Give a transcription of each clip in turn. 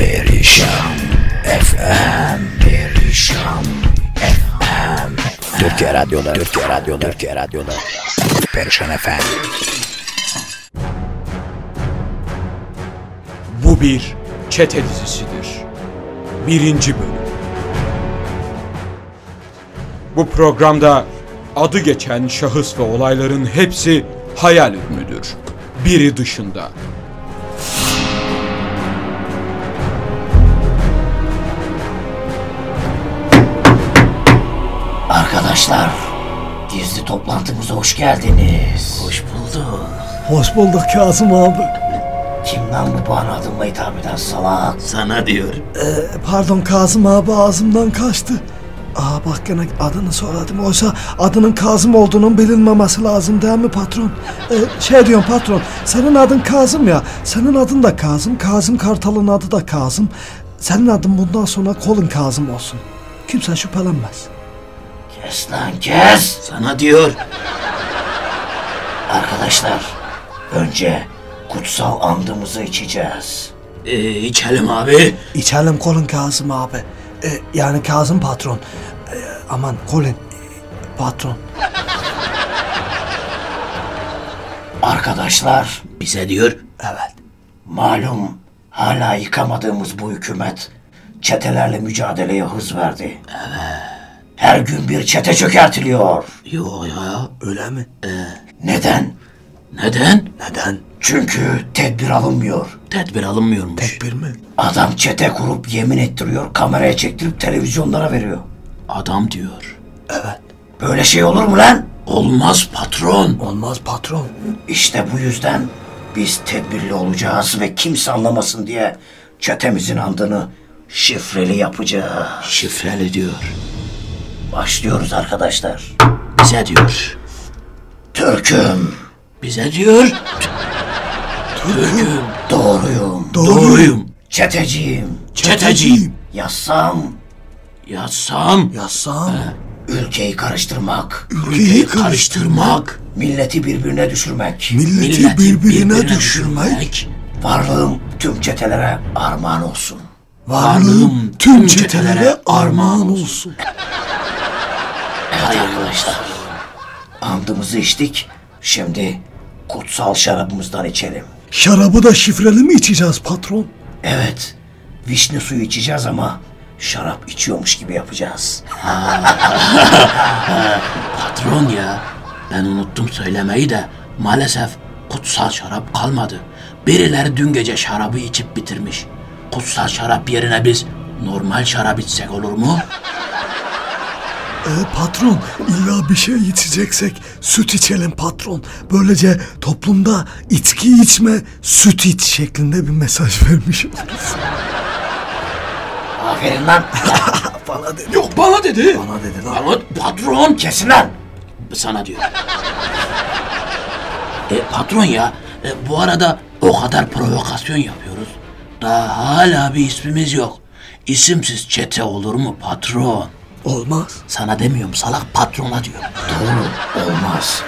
Perişan FM Perişan FM Türkiye Radyo'da Türkiye Radyo'da Türkiye Radyo'da Perişan FM Bu bir çete dizisidir. Birinci bölüm. Bu programda adı geçen şahıs ve olayların hepsi hayal ürünüdür. Biri dışında. Arkadaşlar Gizli toplantımıza hoş geldiniz Hoş bulduk Hoş bulduk Kazım abi. Kim lan bu bana adımla hitap eden salak Sana diyor. Pardon Kazım abi ağzımdan kaçtı. Aa bak gene adını söyledim. Oysa adının Kazım olduğunun bilinmemesi lazım değil mi patron? Ee, şey diyorum patron, senin adın Kazım ya. Senin adın da Kazım. Kazım Kartal'ın adı da Kazım. Senin adın bundan sonra Colin Kazım olsun. Kimse şüphelenmez. Kes lan kes Sana diyor. Arkadaşlar önce kutsal andımızı içeceğiz Ee, içelim abi. İçelim Colin Kazım abi. Ee, yani Kazım patron. Ee, aman Colin e, patron. Arkadaşlar Bize diyor. Evet. malum hala yıkamadığımız bu hükümet çetelerle mücadeleye hız verdi. Her gün bir çete çökertiliyor. Yok ya. Öyle mi? Neden? Neden? Neden? Çünkü tedbir alınmıyor. Tedbir alınmıyormuş. Tekbir mi? Adam çete kurup yemin ettiriyor, kameraya çektirip televizyonlara veriyor. Adam diyor. Böyle şey olur mu lan? Olmaz patron. Olmaz patron. İşte bu yüzden biz tedbirli olacağız ve kimse anlamasın diye çetemizin andını şifreli yapacağız. Şifreli diyor. Başlıyoruz arkadaşlar. Bize diyor. Türk'üm, Bize diyor. Türk'üm. doğruyum, Doğruyum. çeteciyim, Çeteciyim. yazsam Yatsam. Yazsam ülkeyi karıştırmak, Ülkeyi karıştırmak. milleti birbirine düşürmek, milleti milleti birbirine düşürmek, varlığım tüm çetelere armağan olsun. varlığım tüm çetelere armağan olsun. Evet arkadaşlar, andımızı içtik, şimdi kutsal şarabımızdan içelim. Şarabı da şifreli mi içeceğiz patron? Evet, vişne suyu içeceğiz ama şarap içiyormuş gibi yapacağız. Patron ya. Ben unuttum söylemeyi de maalesef kutsal şarap kalmadı. Birileri dün gece şarabı içip bitirmiş. Kutsal şarap yerine biz normal şarap içsek olur mu? E, patron illa bir şey içeceksek süt içelim patron. Böylece toplumda içki içme süt iç şeklinde bir mesaj vermiş oluruz. Aferin lan. Bana dedi. Yok bana dedi. Bana dedi lan. Ama patron Kesin lan. sana diyor. E, patron ya e, bu arada o kadar provokasyon yapıyoruz. Daha hala bir ismimiz yok. İsimsiz çete olur mu patron? Olmaz. Sana demiyorum salak patrona diyor. Doğru, olmaz.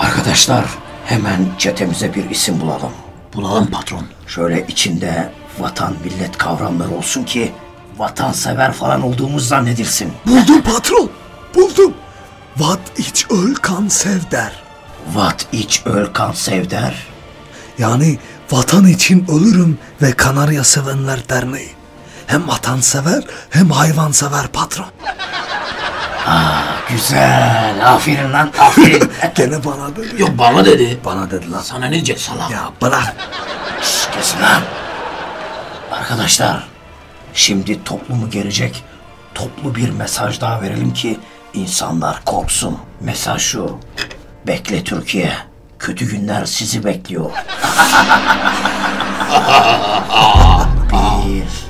Arkadaşlar, hemen çetemize bir isim bulalım. Bulalım patron. Şöyle içinde vatan millet kavramları olsun ki vatansever falan olduğumuz zannedilsin. Buldum patron. Buldum. Vat iç öl kan sev der. Vat iç öl kan sev der. Yani vatan için ölürüm ve Kanarya Sevenler Derneği. Hem vatansever hem hayvansever patron. Güzel, aferin lan, aferin. Gene bana dedi. Yok bana dedi. Bana dedi lan. Sana ne diyecek salak? Ya bırak. Şşş, kesin lan. Arkadaşlar, şimdi toplumu gelecek toplu bir mesaj daha verelim ki insanlar korksun. Mesaj şu. Bekle Türkiye. Kötü günler sizi bekliyor. bir,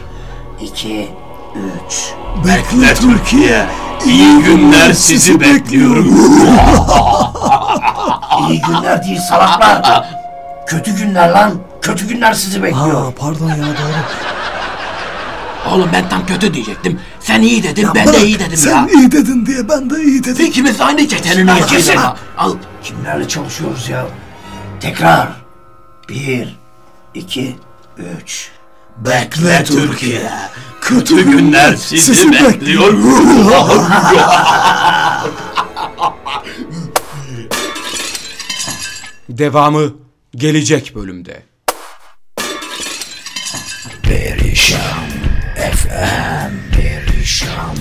iki, üç. Bekle Türkiye. İyi günler sizi bekliyorum. İyi günler değil salaklar. Kötü günler lan. Kötü günler sizi bekliyor. Ha pardon ya doğru. Oğlum ben tam kötü diyecektim. Sen iyi dedin Ya ben bırak, de iyi dedim sen ya. iyi dedin diye ben de iyi dedim. İkimiz aynı çetenin Lan üyesiyiz kesin. Al. Kimlerle çalışıyoruz ya? Tekrar. Bir, iki, üç. Bekle Türkiye. Kötü günler sizi, Sizi bekliyor. Devamı gelecek bölümde. Perişan FM Perişan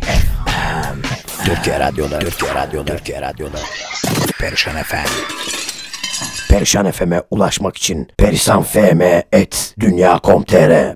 FM Türkiye Radyo'da Türkiye Radyo'da Türkiye Radyo'da Perişan FM Perişan FM'e ulaşmak için Perisan FM et dünya.com.tr